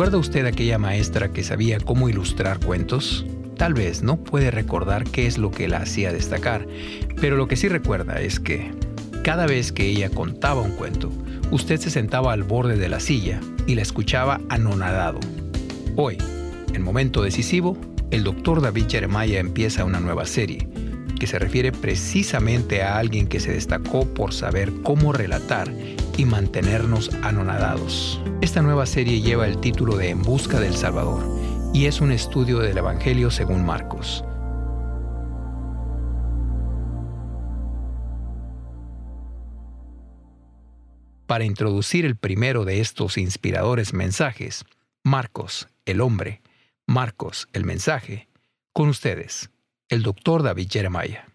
¿Recuerda usted aquella maestra que sabía cómo ilustrar cuentos? Tal vez no puede recordar qué es lo que la hacía destacar, pero lo que sí recuerda es que cada vez que ella contaba un cuento, usted se sentaba al borde de la silla y la escuchaba anonadado. Hoy, en momento decisivo, el doctor David Jeremiah empieza una nueva serie que se refiere precisamente a alguien que se destacó por saber cómo relatar y mantenernos anonadados. Esta nueva serie lleva el título de En Busca del Salvador y es un estudio del Evangelio según Marcos. Para introducir el primero de estos inspiradores mensajes, Marcos, el hombre, Marcos, el mensaje, con ustedes, el doctor David Jeremiah.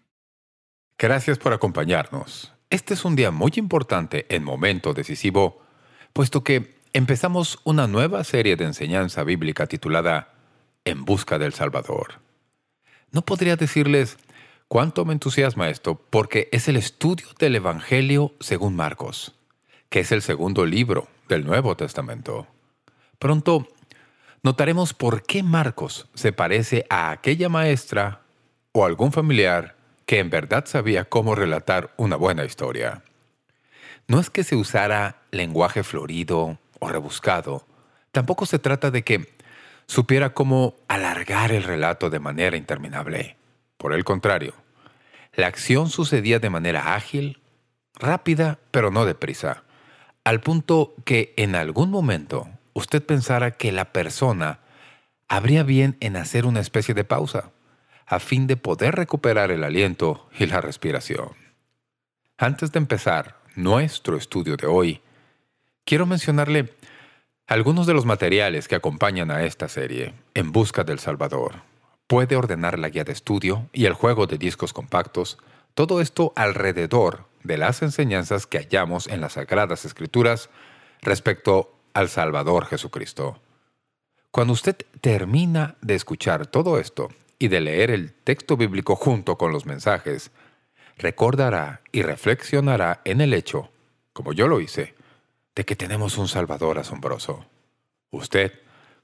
Gracias por acompañarnos. Este es un día muy importante en momento decisivo, puesto que empezamos una nueva serie de enseñanza bíblica titulada En busca del Salvador. No podría decirles cuánto me entusiasma esto, porque es el estudio del Evangelio según Marcos, que es el segundo libro del Nuevo Testamento. Pronto notaremos por qué Marcos se parece a aquella maestra o algún familiar que en verdad sabía cómo relatar una buena historia. No es que se usara lenguaje florido o rebuscado. Tampoco se trata de que supiera cómo alargar el relato de manera interminable. Por el contrario, la acción sucedía de manera ágil, rápida, pero no deprisa, al punto que en algún momento usted pensara que la persona habría bien en hacer una especie de pausa, a fin de poder recuperar el aliento y la respiración. Antes de empezar nuestro estudio de hoy, quiero mencionarle algunos de los materiales que acompañan a esta serie, En Busca del Salvador. Puede ordenar la guía de estudio y el juego de discos compactos, todo esto alrededor de las enseñanzas que hallamos en las Sagradas Escrituras respecto al Salvador Jesucristo. Cuando usted termina de escuchar todo esto y de leer el texto bíblico junto con los mensajes, recordará y reflexionará en el hecho, como yo lo hice, de que tenemos un Salvador asombroso. Usted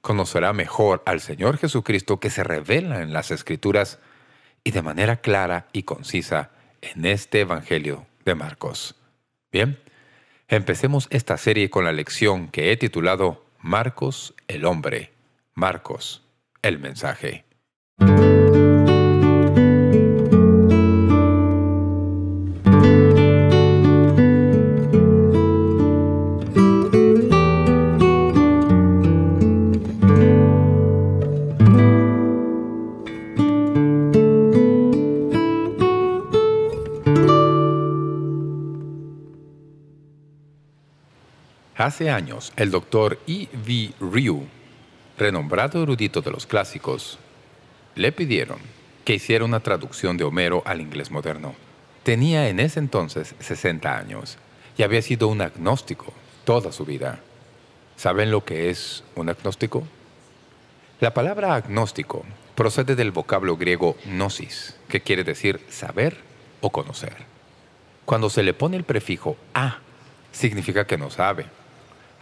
conocerá mejor al Señor Jesucristo que se revela en las Escrituras y de manera clara y concisa en este Evangelio de Marcos. Bien, empecemos esta serie con la lección que he titulado Marcos el hombre, Marcos el mensaje. Hace años, el doctor E. V. Ryu, renombrado erudito de los clásicos, le pidieron que hiciera una traducción de Homero al inglés moderno. Tenía en ese entonces 60 años y había sido un agnóstico toda su vida. ¿Saben lo que es un agnóstico? La palabra agnóstico procede del vocablo griego gnosis, que quiere decir saber o conocer. Cuando se le pone el prefijo a, significa que no sabe.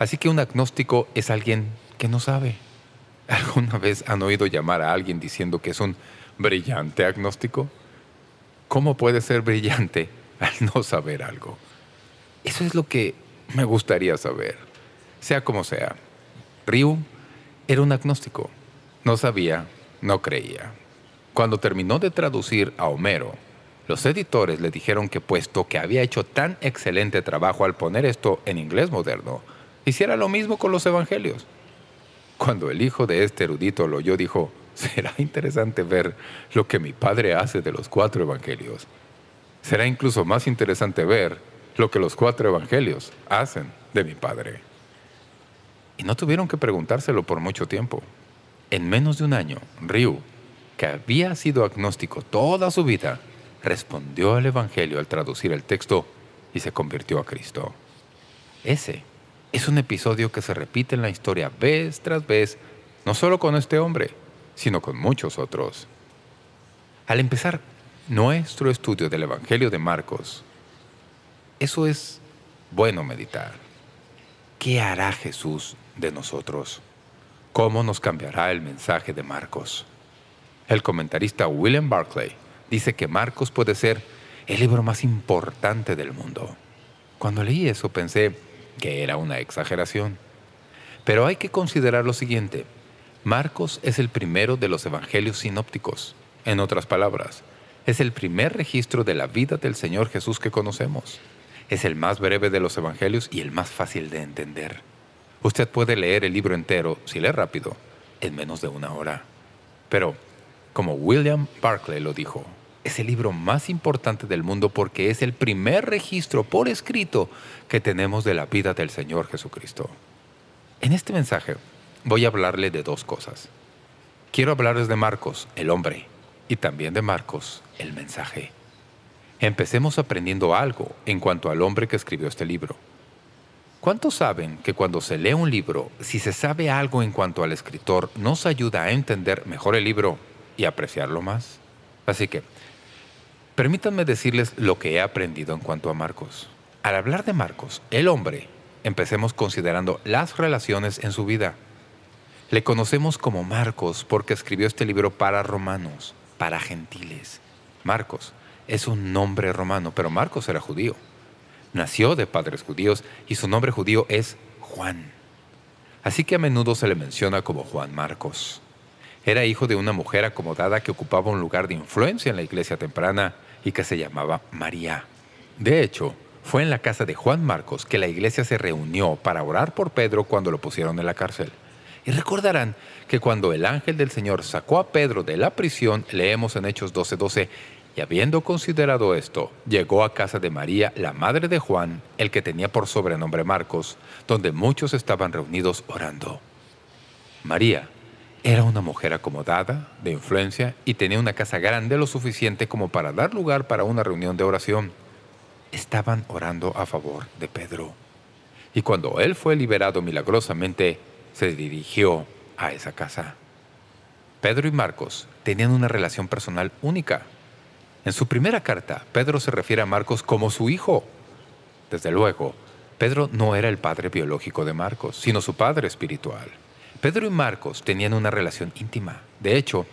Así que un agnóstico es alguien que no sabe. ¿Alguna vez han oído llamar a alguien diciendo que es un brillante agnóstico? ¿Cómo puede ser brillante al no saber algo? Eso es lo que me gustaría saber. Sea como sea, Ryu era un agnóstico. No sabía, no creía. Cuando terminó de traducir a Homero, los editores le dijeron que puesto que había hecho tan excelente trabajo al poner esto en inglés moderno, hiciera lo mismo con los evangelios. Cuando el hijo de este erudito lo oyó, dijo, será interesante ver lo que mi padre hace de los cuatro evangelios. Será incluso más interesante ver lo que los cuatro evangelios hacen de mi padre. Y no tuvieron que preguntárselo por mucho tiempo. En menos de un año, Ryu, que había sido agnóstico toda su vida, respondió al Evangelio al traducir el texto y se convirtió a Cristo. Ese es un episodio que se repite en la historia vez tras vez, no solo con este hombre, sino con muchos otros. Al empezar nuestro estudio del Evangelio de Marcos, eso es bueno meditar. ¿Qué hará Jesús de nosotros? ¿Cómo nos cambiará el mensaje de Marcos? El comentarista William Barclay dice que Marcos puede ser el libro más importante del mundo. Cuando leí eso pensé que era una exageración. Pero hay que considerar lo siguiente. Marcos es el primero de los evangelios sinópticos. En otras palabras, es el primer registro de la vida del Señor Jesús que conocemos. Es el más breve de los evangelios y el más fácil de entender. Usted puede leer el libro entero, si lee rápido, en menos de una hora. Pero, como William Barclay lo dijo, es el libro más importante del mundo porque es el primer registro por escrito que tenemos de la vida del Señor Jesucristo. En este mensaje voy a hablarle de dos cosas. Quiero hablarles de Marcos, el hombre, y también de Marcos, el mensaje. Empecemos aprendiendo algo en cuanto al hombre que escribió este libro. ¿Cuántos saben que cuando se lee un libro, si se sabe algo en cuanto al escritor, nos ayuda a entender mejor el libro y apreciarlo más? Así que, Permítanme decirles lo que he aprendido en cuanto a Marcos. Al hablar de Marcos, el hombre, empecemos considerando las relaciones en su vida. Le conocemos como Marcos porque escribió este libro para romanos, para gentiles. Marcos es un nombre romano, pero Marcos era judío. Nació de padres judíos y su nombre judío es Juan. Así que a menudo se le menciona como Juan Marcos. Era hijo de una mujer acomodada que ocupaba un lugar de influencia en la iglesia temprana y que se llamaba María. De hecho, fue en la casa de Juan Marcos que la iglesia se reunió para orar por Pedro cuando lo pusieron en la cárcel. Y recordarán que cuando el ángel del Señor sacó a Pedro de la prisión, leemos en Hechos 12:12, y habiendo considerado esto, llegó a casa de María, la madre de Juan, el que tenía por sobrenombre Marcos, donde muchos estaban reunidos orando. María era una mujer acomodada, de influencia, y tenía una casa grande lo suficiente como para dar lugar para una reunión de oración. Estaban orando a favor de Pedro. Y cuando él fue liberado milagrosamente, se dirigió a esa casa. Pedro y Marcos tenían una relación personal única. En su primera carta, Pedro se refiere a Marcos como su hijo. Desde luego, Pedro no era el padre biológico de Marcos, sino su padre espiritual. Pedro y Marcos tenían una relación íntima. De hecho,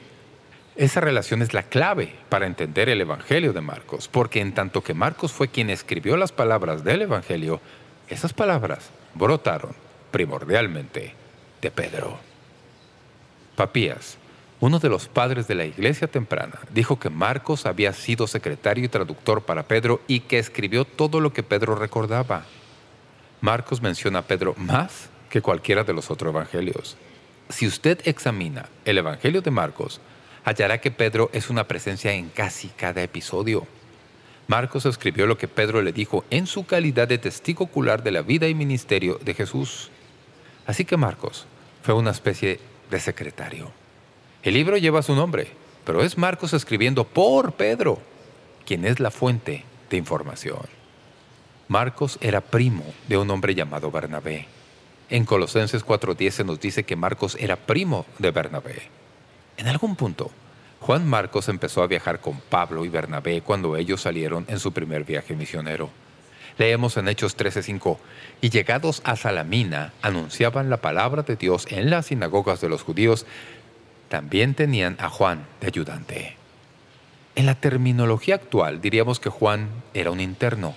esa relación es la clave para entender el Evangelio de Marcos, porque en tanto que Marcos fue quien escribió las palabras del Evangelio, esas palabras brotaron primordialmente de Pedro. Papías, uno de los padres de la iglesia temprana, dijo que Marcos había sido secretario y traductor para Pedro y que escribió todo lo que Pedro recordaba. Marcos menciona a Pedro más que cualquiera de los otros evangelios. Si usted examina el Evangelio de Marcos, hallará que Pedro es una presencia en casi cada episodio. Marcos escribió lo que Pedro le dijo en su calidad de testigo ocular de la vida y ministerio de Jesús. Así que Marcos fue una especie de secretario. El libro lleva su nombre, pero es Marcos escribiendo por Pedro, quien es la fuente de información. Marcos era primo de un hombre llamado Bernabé. En Colosenses 4.10 se nos dice que Marcos era primo de Bernabé. En algún punto, Juan Marcos empezó a viajar con Pablo y Bernabé cuando ellos salieron en su primer viaje misionero. Leemos en Hechos 13.5, y llegados a Salamina, anunciaban la palabra de Dios en las sinagogas de los judíos. También tenían a Juan de ayudante. En la terminología actual diríamos que Juan era un interno.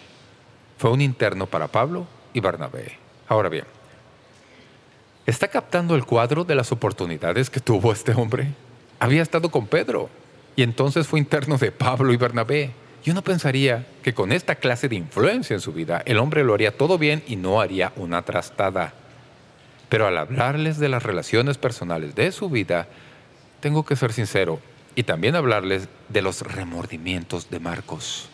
Fue un interno para Pablo y Bernabé. Ahora bien, ¿Está captando el cuadro de las oportunidades que tuvo este hombre? Había estado con Pedro y entonces fue interno de Pablo y Bernabé. Y uno pensaría que con esta clase de influencia en su vida, el hombre lo haría todo bien y no haría una trastada. Pero al hablarles de las relaciones personales de su vida, tengo que ser sincero y también hablarles de los remordimientos de Marcos.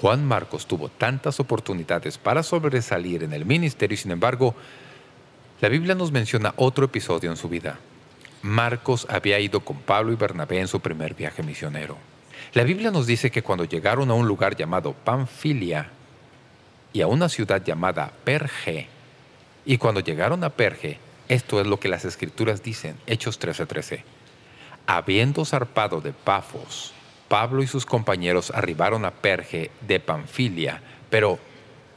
Juan Marcos tuvo tantas oportunidades para sobresalir en el ministerio y sin embargo la Biblia nos menciona otro episodio en su vida. Marcos había ido con Pablo y Bernabé en su primer viaje misionero. La Biblia nos dice que cuando llegaron a un lugar llamado Panfilia y a una ciudad llamada Perge, y cuando llegaron a Perge, esto es lo que las Escrituras dicen, Hechos 13:13. Habiendo zarpado de Pafos, Pablo y sus compañeros arribaron a Perge de Panfilia, pero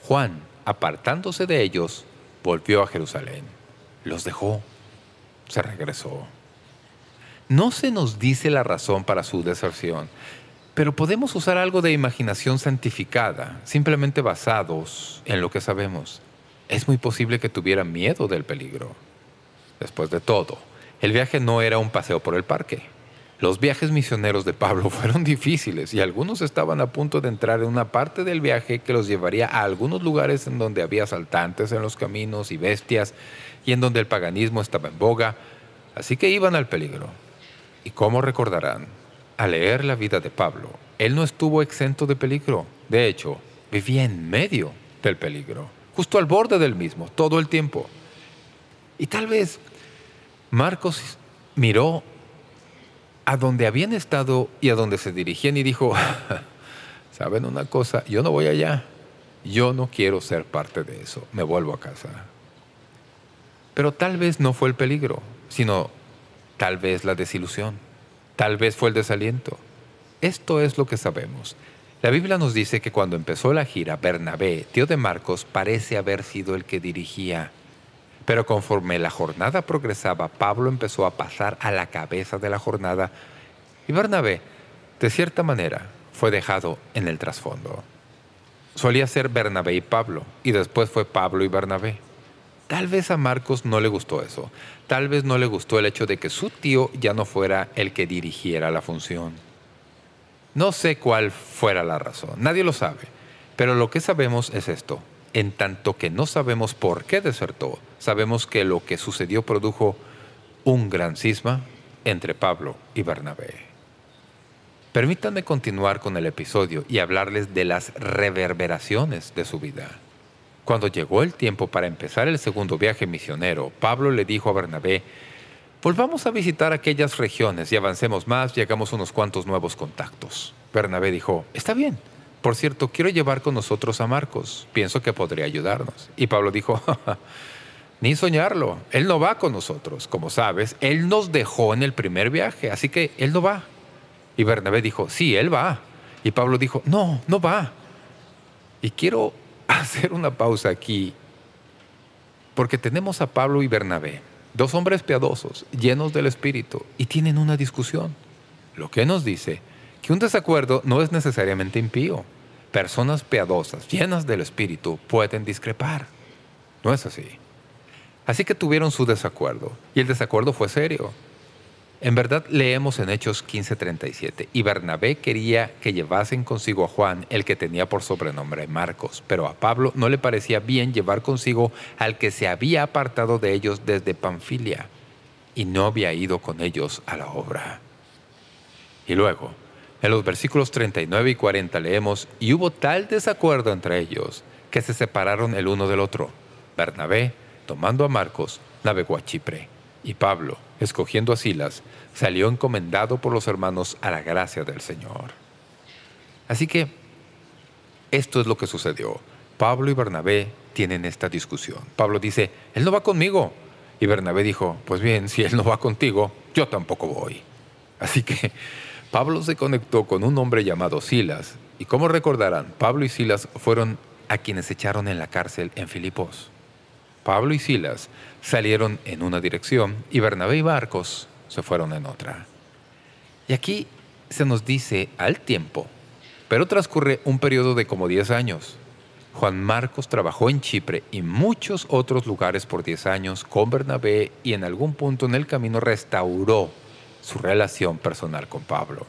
Juan, apartándose de ellos, volvió a Jerusalén. Los dejó. se regresó. No se nos dice la razón para su deserción, pero podemos usar algo de imaginación santificada, simplemente basados en lo que sabemos. Es muy posible que tuviera miedo del peligro. Después de todo, el viaje no era un paseo por el parque. Los viajes misioneros de Pablo fueron difíciles y algunos estaban a punto de entrar en una parte del viaje que los llevaría a algunos lugares en donde había asaltantes en los caminos y bestias y en donde el paganismo estaba en boga, así que iban al peligro. Y como recordarán, al leer la vida de Pablo, él no estuvo exento de peligro. De hecho, vivía en medio del peligro, justo al borde del mismo, todo el tiempo. Y tal vez Marcos miró a donde habían estado y a donde se dirigían y dijo, ¿saben una cosa? Yo no voy allá. Yo no quiero ser parte de eso. Me vuelvo a casa. Pero tal vez no fue el peligro, sino tal vez la desilusión, tal vez fue el desaliento. Esto es lo que sabemos. La Biblia nos dice que cuando empezó la gira, Bernabé, tío de Marcos, parece haber sido el que dirigía. Pero conforme la jornada progresaba, Pablo empezó a pasar a la cabeza de la jornada y Bernabé, de cierta manera, fue dejado en el trasfondo. Solía ser Bernabé y Pablo, y después fue Pablo y Bernabé. Tal vez a Marcos no le gustó eso. Tal vez no le gustó el hecho de que su tío ya no fuera el que dirigiera la función. No sé cuál fuera la razón, nadie lo sabe. Pero lo que sabemos es esto. En tanto que no sabemos por qué desertó, sabemos que lo que sucedió produjo un gran cisma entre Pablo y Bernabé. Permítanme continuar con el episodio y hablarles de las reverberaciones de su vida. Cuando llegó el tiempo para empezar el segundo viaje misionero, Pablo le dijo a Bernabé, «Volvamos a visitar aquellas regiones y avancemos más y hagamos unos cuantos nuevos contactos». Bernabé dijo, «Está bien. Por cierto, quiero llevar con nosotros a Marcos. Pienso que podría ayudarnos». Y Pablo dijo, «Ni soñarlo. Él no va con nosotros. Como sabes, él nos dejó en el primer viaje, así que él no va». Y Bernabé dijo, «Sí, él va». Y Pablo dijo, «No, no va». Y quiero hacer una pausa aquí, porque tenemos a Pablo y Bernabé, dos hombres piadosos, llenos del Espíritu, y tienen una discusión. Lo que nos dice que un desacuerdo no es necesariamente impío. Personas piadosas, llenas del Espíritu, pueden discrepar. No es así. Así que tuvieron su desacuerdo, y el desacuerdo fue serio. En verdad leemos en Hechos 15.37, y Bernabé quería que llevasen consigo a Juan, el que tenía por sobrenombre Marcos, pero a Pablo no le parecía bien llevar consigo al que se había apartado de ellos desde Panfilia, y no había ido con ellos a la obra. Y luego, en los versículos 39 y 40 leemos, y hubo tal desacuerdo entre ellos, que se separaron el uno del otro. Bernabé, tomando a Marcos, navegó a Chipre, y Pablo, escogiendo a Silas, salió encomendado por los hermanos a la gracia del Señor. Así que, esto es lo que sucedió. Pablo y Bernabé tienen esta discusión. Pablo dice, «Él no va conmigo». Y Bernabé dijo, «Pues bien, si él no va contigo, yo tampoco voy». Así que Pablo se conectó con un hombre llamado Silas. Y como recordarán, Pablo y Silas fueron a quienes echaron en la cárcel en Filipos. Pablo y Silas salieron en una dirección y Bernabé y Marcos se fueron en otra. Y aquí se nos dice al tiempo, pero transcurre un periodo de como 10 años. Juan Marcos trabajó en Chipre y muchos otros lugares por 10 años con Bernabé y en algún punto en el camino restauró su relación personal con Pablo.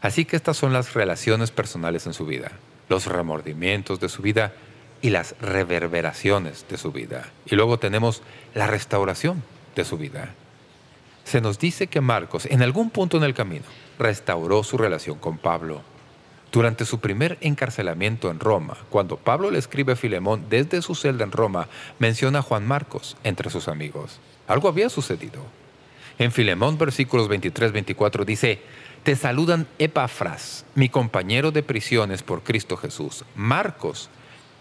Así que estas son las relaciones personales en su vida, los remordimientos de su vida y las reverberaciones de su vida. Y luego tenemos la restauración de su vida. Se nos dice que Marcos, en algún punto en el camino, restauró su relación con Pablo. Durante su primer encarcelamiento en Roma, cuando Pablo le escribe a Filemón desde su celda en Roma, menciona a Juan Marcos entre sus amigos. Algo había sucedido. En Filemón, versículos 23-24, dice, «Te saludan Epafras, mi compañero de prisiones por Cristo Jesús, Marcos,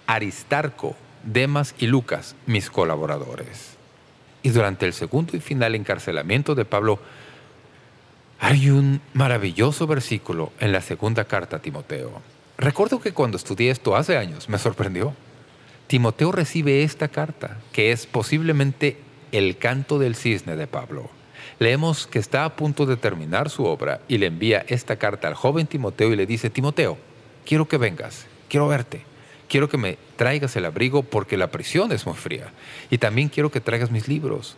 Aristarco, Demas y Lucas, mis colaboradores. Y durante el segundo y final encarcelamiento de Pablo, hay un maravilloso versículo en la segunda carta a Timoteo. Recuerdo que cuando estudié esto hace años me sorprendió. Timoteo recibe esta carta, que es posiblemente El canto del cisne de Pablo. Leemos que está a punto de terminar su obra y le envía esta carta al joven Timoteo y le dice, Timoteo, quiero que vengas, quiero verte, quiero que me traigas el abrigo porque la prisión es muy fría y también quiero que traigas mis libros.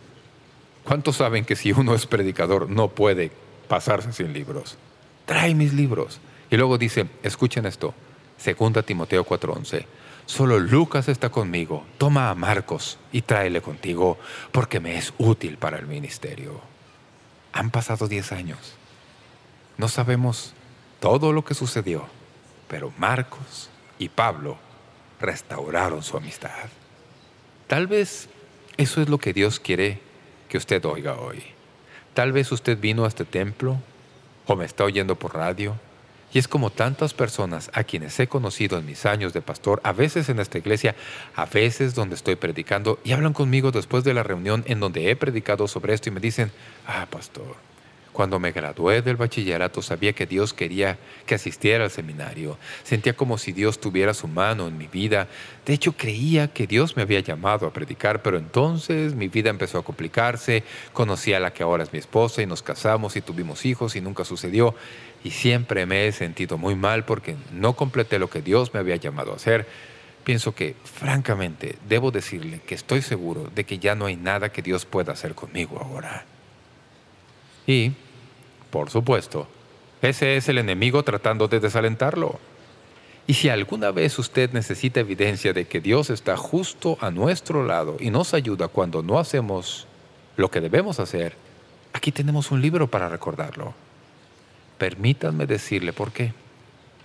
¿Cuántos saben que si uno es predicador no puede pasarse sin libros? Trae mis libros. Y luego dice, escuchen esto, Segunda Timoteo 4.11, Solo Lucas está conmigo, toma a Marcos y tráele contigo, porque me es útil para el ministerio. Han pasado diez años. No sabemos todo lo que sucedió, pero Marcos y Pablo restauraron su amistad. Tal vez eso es lo que Dios quiere que usted oiga hoy. Tal vez usted vino a este templo o me está oyendo por radio y es como tantas personas a quienes he conocido en mis años de pastor, a veces en esta iglesia, a veces donde estoy predicando, y hablan conmigo después de la reunión en donde he predicado sobre esto y me dicen, ah, pastor, cuando me gradué del bachillerato sabía que Dios quería que asistiera al seminario. Sentía como si Dios tuviera su mano en mi vida. De hecho, creía que Dios me había llamado a predicar, pero entonces mi vida empezó a complicarse. Conocí a la que ahora es mi esposa y nos casamos y tuvimos hijos y nunca sucedió. Y siempre me he sentido muy mal porque no completé lo que Dios me había llamado a hacer. Pienso que, francamente, debo decirle que estoy seguro de que ya no hay nada que Dios pueda hacer conmigo ahora. Y, por supuesto, ese es el enemigo tratando de desalentarlo. Y si alguna vez usted necesita evidencia de que Dios está justo a nuestro lado y nos ayuda cuando no hacemos lo que debemos hacer, aquí tenemos un libro para recordarlo. Permítanme decirle por qué.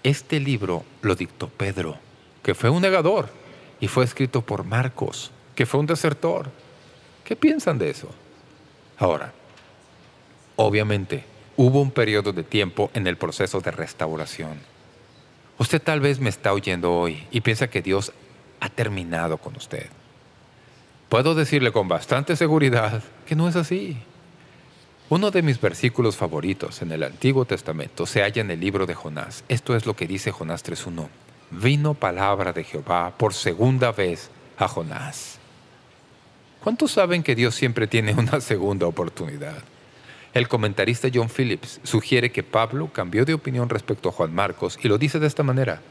Este libro lo dictó Pedro, que fue un negador, y fue escrito por Marcos, que fue un desertor. ¿Qué piensan de eso? Ahora, Obviamente, hubo un periodo de tiempo en el proceso de restauración. Usted tal vez me está oyendo hoy y piensa que Dios ha terminado con usted. Puedo decirle con bastante seguridad que no es así. Uno de mis versículos favoritos en el Antiguo Testamento se halla en el libro de Jonás. Esto es lo que dice Jonás 3.1. Vino palabra de Jehová por segunda vez a Jonás. ¿Cuántos saben que Dios siempre tiene una segunda oportunidad? El comentarista John Phillips sugiere que Pablo cambió de opinión respecto a Juan Marcos y lo dice de esta manera.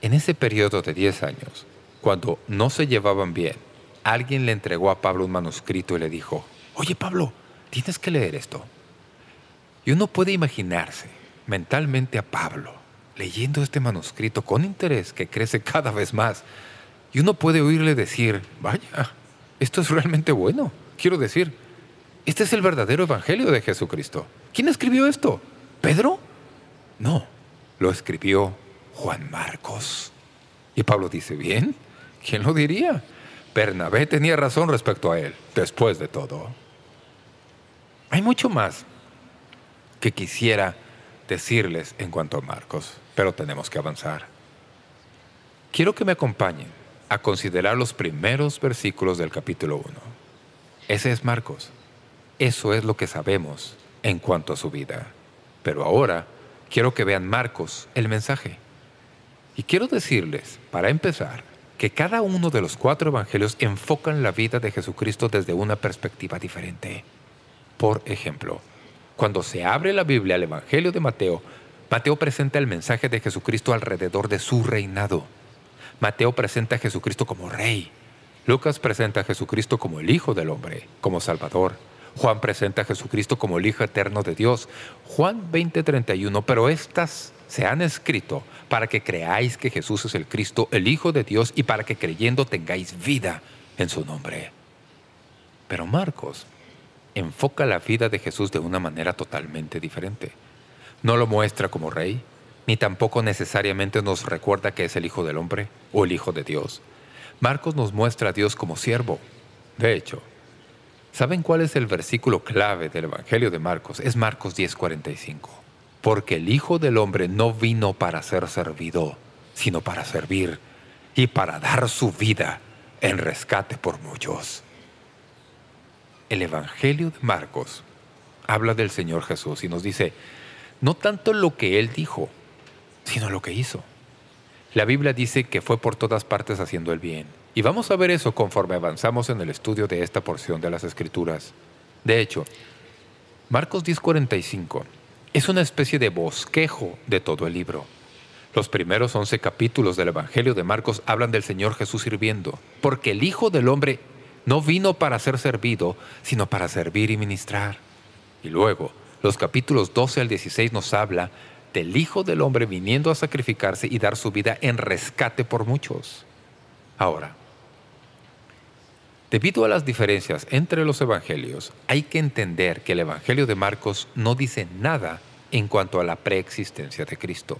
En ese periodo de 10 años, cuando no se llevaban bien, alguien le entregó a Pablo un manuscrito y le dijo, «Oye, Pablo, tienes que leer esto». Y uno puede imaginarse mentalmente a Pablo leyendo este manuscrito con interés que crece cada vez más. Y uno puede oírle decir, «Vaya, esto es realmente bueno». Quiero decir, este es el verdadero evangelio de Jesucristo. ¿Quién escribió esto? ¿Pedro? No, lo escribió Juan Marcos. Y Pablo dice, bien, ¿quién lo diría? Bernabé tenía razón respecto a él, después de todo. Hay mucho más que quisiera decirles en cuanto a Marcos, pero tenemos que avanzar. Quiero que me acompañen a considerar los primeros versículos del capítulo 1. Ese es Marcos. Eso es lo que sabemos en cuanto a su vida. Pero ahora quiero que vean Marcos, el mensaje. Y quiero decirles, para empezar, que cada uno de los cuatro evangelios enfocan la vida de Jesucristo desde una perspectiva diferente. Por ejemplo, cuando se abre la Biblia al Evangelio de Mateo, Mateo presenta el mensaje de Jesucristo alrededor de su reinado. Mateo presenta a Jesucristo como rey. Lucas presenta a Jesucristo como el Hijo del Hombre, como Salvador. Juan presenta a Jesucristo como el Hijo eterno de Dios. Juan 20:31, pero estas se han escrito para que creáis que Jesús es el Cristo, el Hijo de Dios, y para que creyendo tengáis vida en su nombre. Pero Marcos enfoca la vida de Jesús de una manera totalmente diferente. No lo muestra como rey, ni tampoco necesariamente nos recuerda que es el Hijo del Hombre o el Hijo de Dios. Marcos nos muestra a Dios como siervo. De hecho, ¿Saben cuál es el versículo clave del Evangelio de Marcos? Es Marcos 10.45. Porque el Hijo del Hombre no vino para ser servido, sino para servir y para dar su vida en rescate por muchos. El Evangelio de Marcos habla del Señor Jesús y nos dice, no tanto lo que Él dijo, sino lo que hizo. La Biblia dice que fue por todas partes haciendo el bien. Y vamos a ver eso conforme avanzamos en el estudio de esta porción de las Escrituras. De hecho, Marcos 10.45 es una especie de bosquejo de todo el libro. Los primeros 11 capítulos del Evangelio de Marcos hablan del Señor Jesús sirviendo, porque el Hijo del Hombre no vino para ser servido, sino para servir y ministrar. Y luego, los capítulos 12 al 16 nos habla del Hijo del Hombre viniendo a sacrificarse y dar su vida en rescate por muchos. Ahora, debido a las diferencias entre los evangelios, hay que entender que el Evangelio de Marcos no dice nada en cuanto a la preexistencia de Cristo.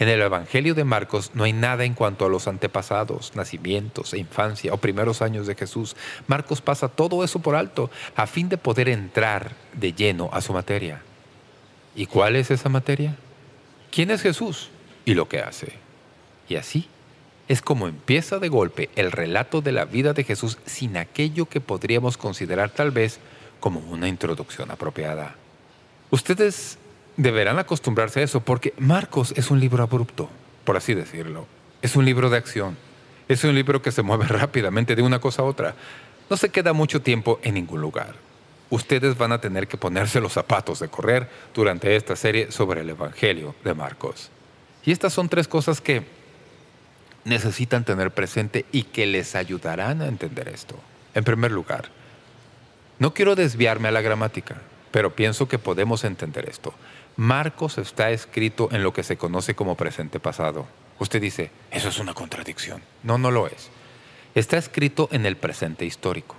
En el Evangelio de Marcos no hay nada en cuanto a los antepasados, nacimientos, infancia o primeros años de Jesús. Marcos pasa todo eso por alto a fin de poder entrar de lleno a su materia. ¿Y cuál es esa materia? ¿Quién es Jesús y lo que hace? Y así es como empieza de golpe el relato de la vida de Jesús sin aquello que podríamos considerar tal vez como una introducción apropiada. Ustedes deberán acostumbrarse a eso porque Marcos es un libro abrupto, por así decirlo. Es un libro de acción. Es un libro que se mueve rápidamente de una cosa a otra. No se queda mucho tiempo en ningún lugar ustedes van a tener que ponerse los zapatos de correr durante esta serie sobre el Evangelio de Marcos. Y estas son tres cosas que necesitan tener presente y que les ayudarán a entender esto. En primer lugar, no quiero desviarme a la gramática, pero pienso que podemos entender esto. Marcos está escrito en lo que se conoce como presente pasado. Usted dice, eso es una contradicción. No, no lo es. Está escrito en el presente histórico.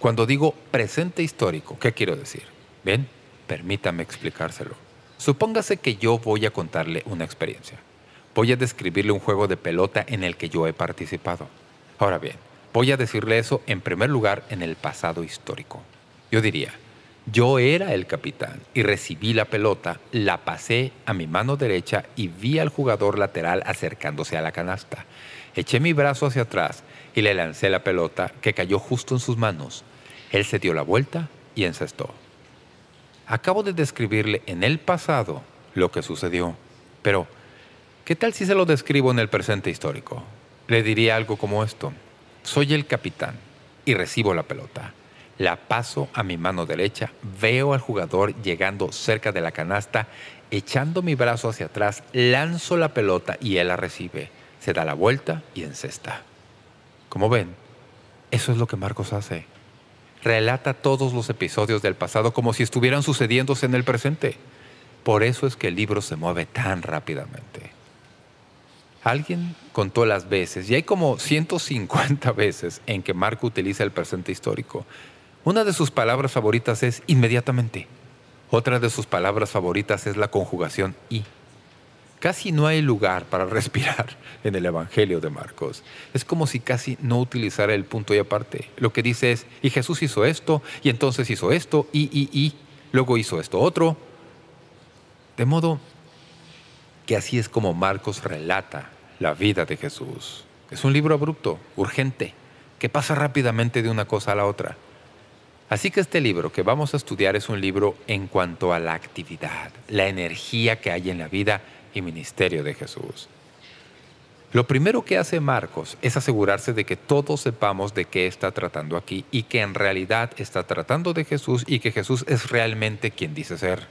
Cuando digo presente histórico, ¿qué quiero decir? ¿Ven? Permítame explicárselo. Supóngase que yo voy a contarle una experiencia. Voy a describirle un juego de pelota en el que yo he participado. Ahora bien, voy a decirle eso en primer lugar en el pasado histórico. Yo diría, yo era el capitán y recibí la pelota, la pasé a mi mano derecha y vi al jugador lateral acercándose a la canasta. Eché mi brazo hacia atrás y le lancé la pelota que cayó justo en sus manos. Él se dio la vuelta y encestó. Acabo de describirle en el pasado lo que sucedió, pero ¿qué tal si se lo describo en el presente histórico? Le diría algo como esto. Soy el capitán y recibo la pelota. La paso a mi mano derecha, veo al jugador llegando cerca de la canasta, echando mi brazo hacia atrás, lanzo la pelota y él la recibe. Se da la vuelta y encesta. Como ven, eso es lo que Marcos hace. Relata todos los episodios del pasado como si estuvieran sucediéndose en el presente. Por eso es que el libro se mueve tan rápidamente. Alguien contó las veces, y hay como 150 veces en que Marco utiliza el presente histórico. Una de sus palabras favoritas es inmediatamente. Otra de sus palabras favoritas es la conjugación y. Casi no hay lugar para respirar en el Evangelio de Marcos. Es como si casi no utilizara el punto y aparte. Lo que dice es, y Jesús hizo esto, y entonces hizo esto, y, y, y, luego hizo esto otro. De modo que así es como Marcos relata la vida de Jesús. Es un libro abrupto, urgente, que pasa rápidamente de una cosa a la otra. Así que este libro que vamos a estudiar es un libro en cuanto a la actividad, la energía que hay en la vida y ministerio de Jesús. Lo primero que hace Marcos es asegurarse de que todos sepamos de qué está tratando aquí y que en realidad está tratando de Jesús y que Jesús es realmente quien dice ser.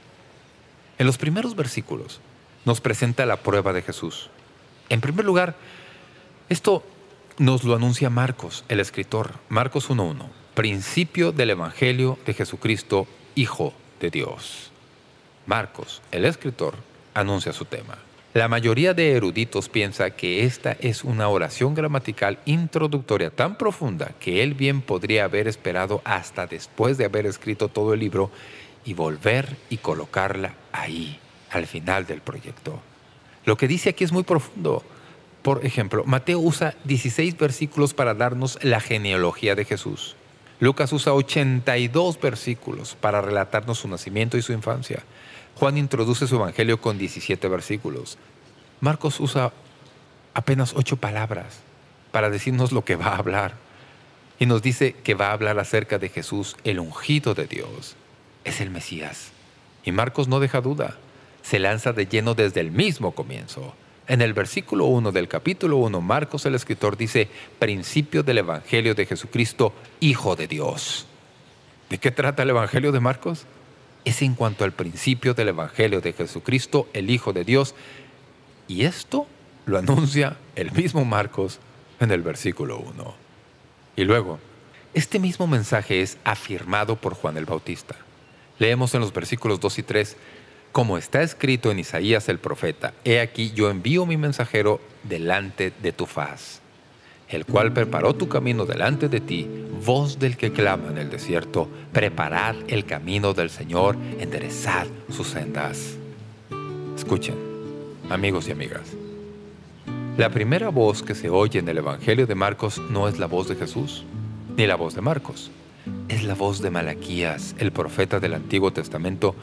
En los primeros versículos nos presenta la prueba de Jesús. En primer lugar, esto nos lo anuncia Marcos, el escritor. Marcos 1.1, principio del Evangelio de Jesucristo, Hijo de Dios. Marcos, el escritor, anuncia su tema. La mayoría de eruditos piensa que esta es una oración gramatical introductoria tan profunda que él bien podría haber esperado hasta después de haber escrito todo el libro y volver y colocarla ahí, al final del proyecto. Lo que dice aquí es muy profundo. Por ejemplo, Mateo usa 16 versículos para darnos la genealogía de Jesús. Lucas usa 82 versículos para relatarnos su nacimiento y su infancia. Juan introduce su evangelio con 17 versículos. Marcos usa apenas ocho palabras para decirnos lo que va a hablar. Y nos dice que va a hablar acerca de Jesús, el ungido de Dios. Es el Mesías. Y Marcos no deja duda. Se lanza de lleno desde el mismo comienzo. En el versículo 1 del capítulo 1, Marcos el escritor dice, principio del Evangelio de Jesucristo, Hijo de Dios. ¿De qué trata el Evangelio de Marcos? Es en cuanto al principio del Evangelio de Jesucristo, el Hijo de Dios. Y esto lo anuncia el mismo Marcos en el versículo 1. Y luego, este mismo mensaje es afirmado por Juan el Bautista. Leemos en los versículos 2 y 3, como está escrito en Isaías el profeta, He aquí yo envío mi mensajero delante de tu faz, el cual preparó tu camino delante de ti, voz del que clama en el desierto, preparad el camino del Señor, enderezad sus sendas. Escuchen, amigos y amigas. La primera voz que se oye en el Evangelio de Marcos no es la voz de Jesús, ni la voz de Marcos. Es la voz de Malaquías, el profeta del Antiguo Testamento,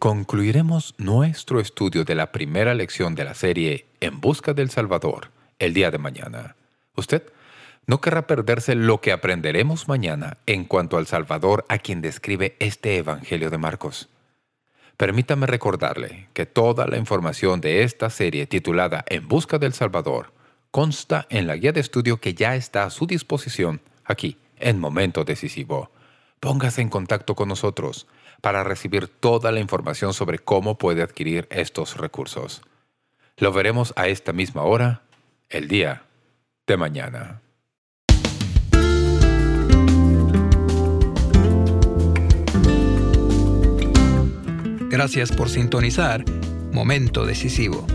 Concluiremos nuestro estudio de la primera lección de la serie En busca del Salvador el día de mañana. Usted no querrá perderse lo que aprenderemos mañana en cuanto al Salvador a quien describe este Evangelio de Marcos. Permítame recordarle que toda la información de esta serie titulada En busca del Salvador consta en la guía de estudio que ya está a su disposición aquí, en Momento Decisivo. Póngase en contacto con nosotros para recibir toda la información sobre cómo puede adquirir estos recursos. Lo veremos a esta misma hora, el día de mañana. Gracias por sintonizar Momento Decisivo.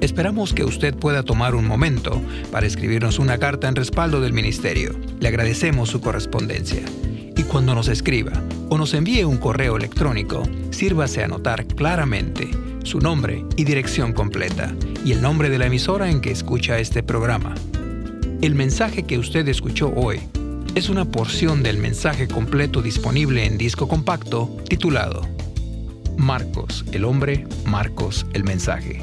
Esperamos que usted pueda tomar un momento para escribirnos una carta en respaldo del Ministerio. Le agradecemos su correspondencia. Y cuando nos escriba o nos envíe un correo electrónico, sírvase a anotar claramente su nombre y dirección completa y el nombre de la emisora en que escucha este programa. El mensaje que usted escuchó hoy es una porción del mensaje completo disponible en disco compacto titulado Marcos el hombre, Marcos el mensaje.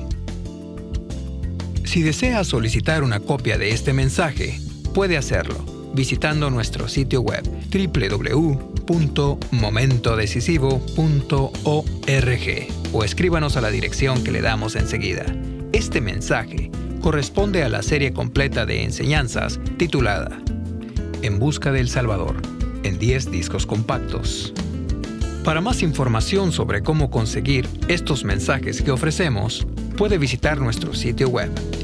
Si desea solicitar una copia de este mensaje, puede hacerlo visitando nuestro sitio web www.momentodecisivo.org o escríbanos a la dirección que le damos enseguida. Este mensaje corresponde a la serie completa de enseñanzas titulada En Busca del Salvador, en 10 discos compactos. Para más información sobre cómo conseguir estos mensajes que ofrecemos, puede visitar nuestro sitio web